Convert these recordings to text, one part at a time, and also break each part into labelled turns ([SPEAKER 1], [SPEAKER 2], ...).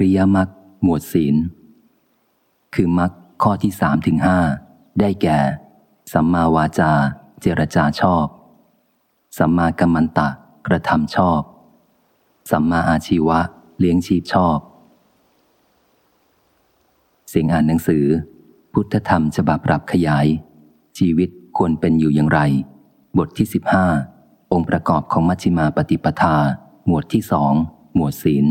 [SPEAKER 1] ริยมรรคหมวดศีล คือมรรคข้อที่สามถึงห้าได้แก่ สัมมาวาจา เจรจาชอบ สัมมากัมมันตะกระทำชอบ สัมมาอาชีวะ เลี้ยงชีพชอบ เสียงอ่านหนังสือ พุทธธรรมฉบับปรับขยาย ชีวิตควรเป็นอยู่อย่างไร บทที่สิบห้าองค์ประกอบของมัชฌิมาปฏิปทา หมวดที่สองหมวดศีล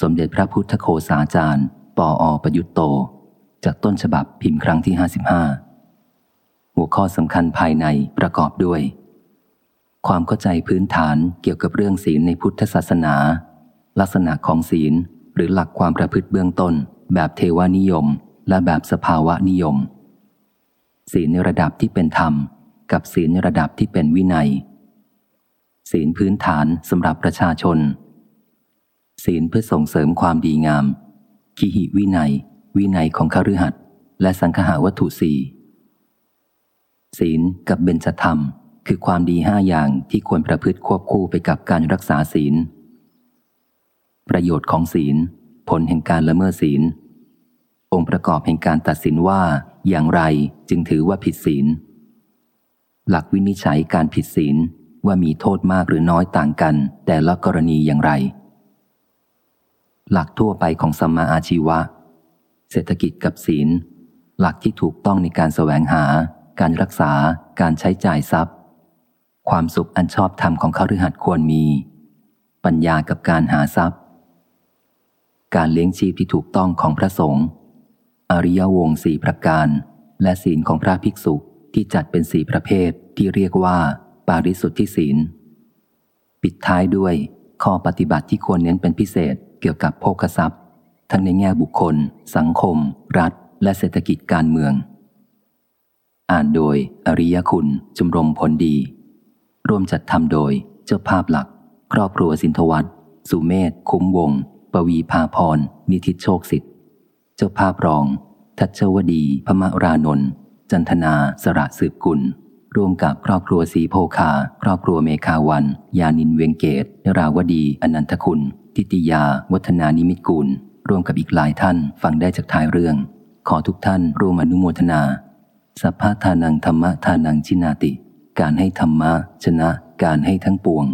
[SPEAKER 1] สมเด็จพระพุทธโคสาจารย์ ปออประยุตโต จากต้นฉบับพิมพ์ครั้งที่ 55 หัวข้อสำคัญภายในประกอบด้วย ความเข้าใจพื้นฐานเกี่ยวกับเรื่องศีลในพุทธศาสนา ลักษณะของศีล หรือหลักความประพฤติเบื้องต้น แบบเทวานิยม และแบบสภาวะนิยม ศีลในระดับที่เป็นธรรม กับศีลในระดับที่เป็นวินัย ศีลพื้นฐานสำหรับประชาชน ศีลเพื่อส่งเสริมความดีงามขีหิวินัย วินัยของคฤหัสถ์และสังคหาวัตถุสี่ศีลกับเบญจธรรม คือความดีห้าอย่างที่ควรประพฤติควบคู่ไปกับการรักษาศีล ประโยชน์ของศีล ผลแห่งการละเมิดศีล องค์ประกอบแห่งการตัดสินว่าอย่างไรจึงถือว่าผิดศีล หลักวินิจฉัยการผิดศีลว่ามีโทษมากหรือน้อยต่างกัน แต่ละกรณีอย่างไร หลักทั่วไปของสัมมาอาชีวะ เศรษฐกิจกับศีล หลักที่ถูกต้องในการแสวงหา การรักษา การใช้จ่ายทรัพย์ ความสุขอันชอบธรรมของข้ารือหัดควรมี ปัญญากับการหาทรัพย์ การเลี้ยงชีพที่ถูกต้องของพระสงฆ์ อริยวงสี่ประการ และศีลของพระภิกษุที่จัดเป็นสีประเภทที่เรียกว่า ปาริสุทธิศีล ปิดท้ายด้วย ข้อปฏิบัติที่ควรเน้นเป็นพิเศษเกี่ยวกับโภคทรัพย์ ทั้งในแง่บุคคล สังคม รัฐ และเศรษฐกิจการเมือง อ่านโดย อริยคุณจุมรมผลดี ร่วมจัดทำโดยเจ้าภาพหลัก ครอบครัวสินทวัตสุเมธคุ้มวง ปวีภาพร นิทิตโชคสิทธิ์ เจ้าภาพรอง ทัชวดี พมรานนท์จันทนาสระสืบกุล ร่วมกับครอบครัวสีโพคา ครอบครัวเมคาวัน ยานินเวงเกตนราวดี อนันทคุณ ทิติยา วัฒนานิมิตกุลร่วมกับอีกหลายท่านฟังได้จากท้ายเรื่อง ขอทุกท่านร่วมอนุโมทนาสัพพะทานังธรรมะทานังชินาติ การให้ธรรมะชนะ การให้ทั้งปวง